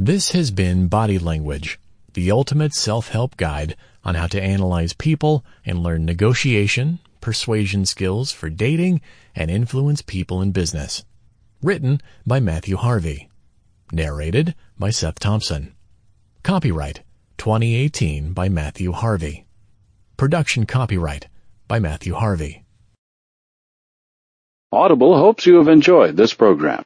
This has been Body Language, the ultimate self-help guide on how to analyze people and learn negotiation, persuasion skills for dating, and influence people in business. Written by Matthew Harvey. Narrated by Seth Thompson. Copyright 2018 by Matthew Harvey. Production copyright by Matthew Harvey. Audible hopes you have enjoyed this program.